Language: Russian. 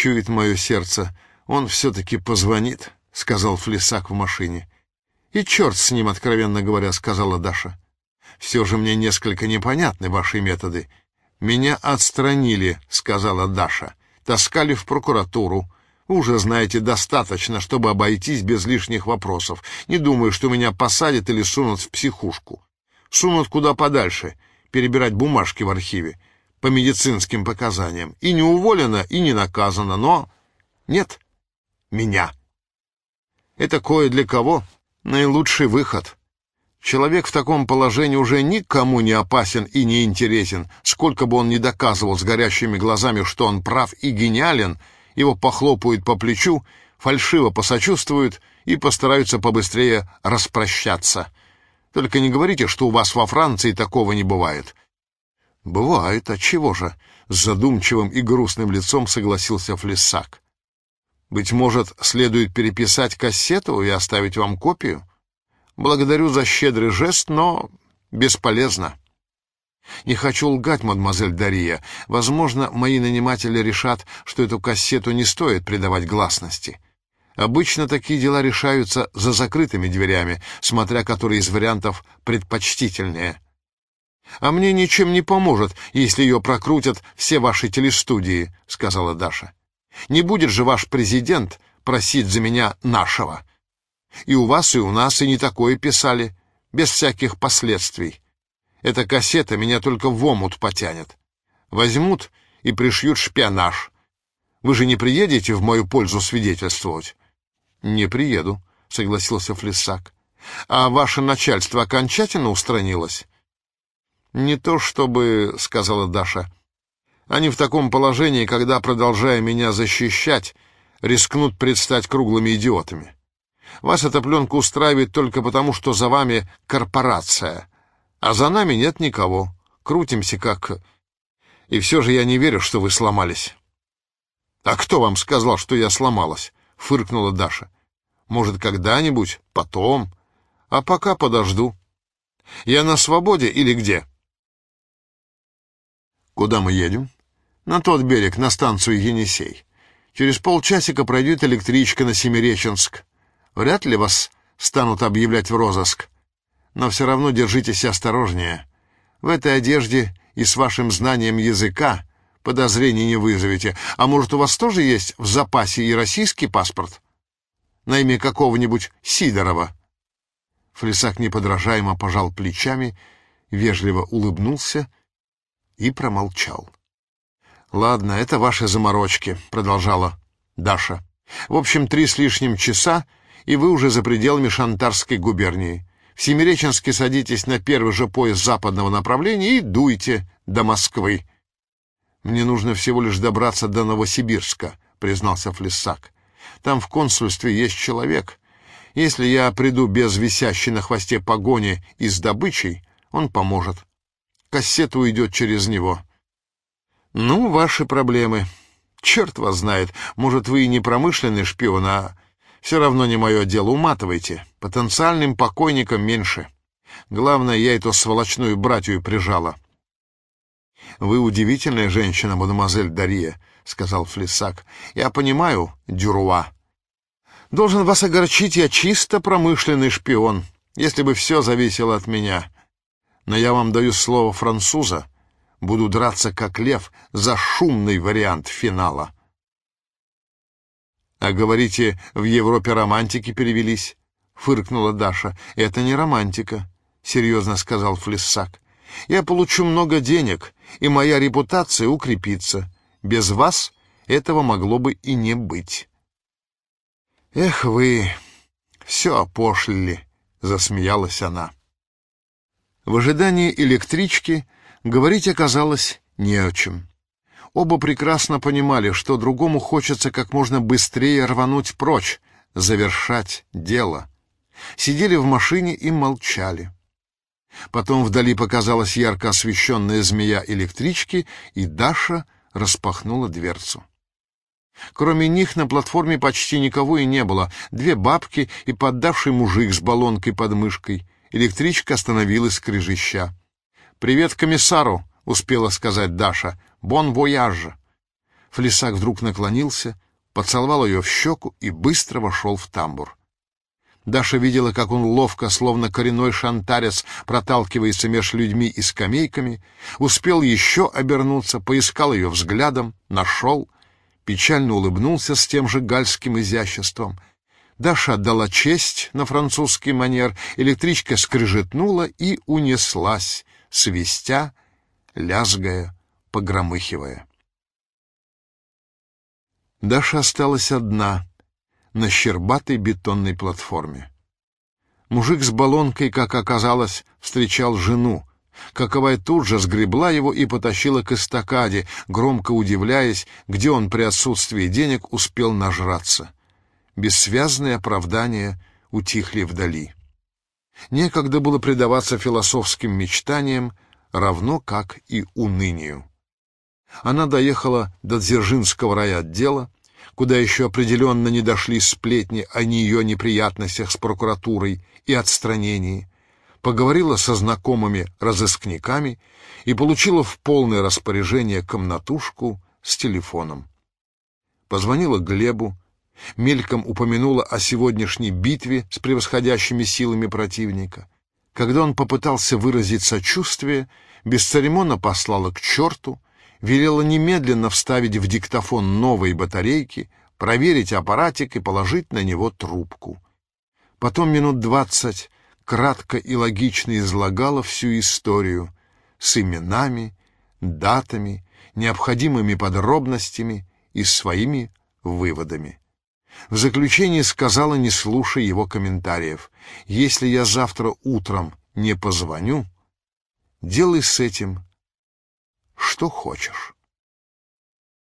Чует мое сердце, он все-таки позвонит, — сказал Флесак в машине. И черт с ним, откровенно говоря, — сказала Даша. Все же мне несколько непонятны ваши методы. Меня отстранили, — сказала Даша. Таскали в прокуратуру. Уже знаете достаточно, чтобы обойтись без лишних вопросов. Не думаю, что меня посадят или сунут в психушку. Сунут куда подальше, перебирать бумажки в архиве по медицинским показаниям. И не уволена, и не наказана, но... Нет, меня. Это кое для кого наилучший выход. Человек в таком положении уже никому не опасен и не интересен. Сколько бы он ни доказывал с горящими глазами, что он прав и гениален, его похлопают по плечу, фальшиво посочувствуют и постараются побыстрее распрощаться. Только не говорите, что у вас во Франции такого не бывает. Бывает, а чего же? С задумчивым и грустным лицом согласился Флессак. Быть может, следует переписать кассету и оставить вам копию? Благодарю за щедрый жест, но бесполезно. Не хочу лгать, мадемуазель Дария. Возможно, мои наниматели решат, что эту кассету не стоит придавать гласности. Обычно такие дела решаются за закрытыми дверями, смотря который из вариантов предпочтительнее. А мне ничем не поможет, если ее прокрутят все ваши телестудии, сказала Даша. Не будет же ваш президент просить за меня нашего. И у вас, и у нас, и не такое писали, без всяких последствий. Эта кассета меня только в омут потянет. Возьмут и пришьют шпионаж. Вы же не приедете в мою пользу свидетельствовать? Не приеду, согласился Флесак. А ваше начальство окончательно устранилось? Не то чтобы, сказала Даша. Они в таком положении, когда, продолжая меня защищать, рискнут предстать круглыми идиотами. Вас эта пленка устраивает только потому, что за вами корпорация, а за нами нет никого. Крутимся как... И все же я не верю, что вы сломались. — А кто вам сказал, что я сломалась? — фыркнула Даша. — Может, когда-нибудь, потом. А пока подожду. Я на свободе или где? — Куда мы едем? — На тот берег, на станцию Енисей. Через полчасика пройдет электричка на Семиреченск. Вряд ли вас станут объявлять в розыск. Но все равно держитесь осторожнее. В этой одежде и с вашим знанием языка подозрений не вызовете. А может, у вас тоже есть в запасе и российский паспорт? На имя какого-нибудь Сидорова?» Флесак неподражаемо пожал плечами, вежливо улыбнулся и промолчал. «Ладно, это ваши заморочки», — продолжала Даша. «В общем, три с лишним часа — и вы уже за пределами Шантарской губернии. В Семиреченске садитесь на первый же поезд западного направления и дуйте до Москвы. Мне нужно всего лишь добраться до Новосибирска, признался Флессак. Там в консульстве есть человек. Если я приду без висящей на хвосте погони и с добычей, он поможет. Кассета уйдет через него. Ну, ваши проблемы. Черт вас знает, может, вы и не промышленный шпион, а все равно не мое дело, уматывайте. Потенциальным покойникам меньше. Главное, я эту сволочную братью прижала. «Вы удивительная женщина, мадемуазель Дарье», — сказал Флесак. «Я понимаю, Дюруа. Должен вас огорчить, я чисто промышленный шпион, если бы все зависело от меня. Но я вам даю слово француза. Буду драться как лев за шумный вариант финала». «А говорите, в Европе романтики перевелись?» — фыркнула Даша. «Это не романтика», — серьезно сказал Флессак. «Я получу много денег, и моя репутация укрепится. Без вас этого могло бы и не быть». «Эх вы, все опошлили», — засмеялась она. В ожидании электрички говорить оказалось не о чем. Оба прекрасно понимали, что другому хочется как можно быстрее рвануть прочь, завершать дело. Сидели в машине и молчали. Потом вдали показалась ярко освещенная змея электрички, и Даша распахнула дверцу. Кроме них на платформе почти никого и не было. Две бабки и поддавший мужик с баллонкой под мышкой. Электричка остановилась скрежеща. «Привет комиссару!» — успела сказать Даша. «Бон вояж!» Флесак вдруг наклонился, поцеловал ее в щеку и быстро вошел в тамбур. Даша видела, как он ловко, словно коренной шантарец, проталкивается меж людьми и скамейками, успел еще обернуться, поискал ее взглядом, нашел, печально улыбнулся с тем же гальским изяществом. Даша отдала честь на французский манер, электричка скрежетнула и унеслась, свистя, лязгая, погромыхивая. Даша осталась одна на щербатой бетонной платформе. Мужик с баллонкой, как оказалось, встречал жену. Каковая тут же сгребла его и потащила к эстакаде, громко удивляясь, где он при отсутствии денег успел нажраться. Бессвязные оправдания утихли вдали. Некогда было предаваться философским мечтаниям, равно как и унынию. Она доехала до Дзержинского райотдела, куда еще определенно не дошли сплетни о ее неприятностях с прокуратурой и отстранении, поговорила со знакомыми разыскниками и получила в полное распоряжение комнатушку с телефоном. Позвонила Глебу, мельком упомянула о сегодняшней битве с превосходящими силами противника. Когда он попытался выразить сочувствие, бесцеремонно послала к черту, велела немедленно вставить в диктофон новые батарейки, проверить аппаратик и положить на него трубку. Потом минут двадцать кратко и логично излагала всю историю с именами, датами, необходимыми подробностями и своими выводами. В заключение сказала, не слушая его комментариев, «Если я завтра утром не позвоню, делай с этим что хочешь.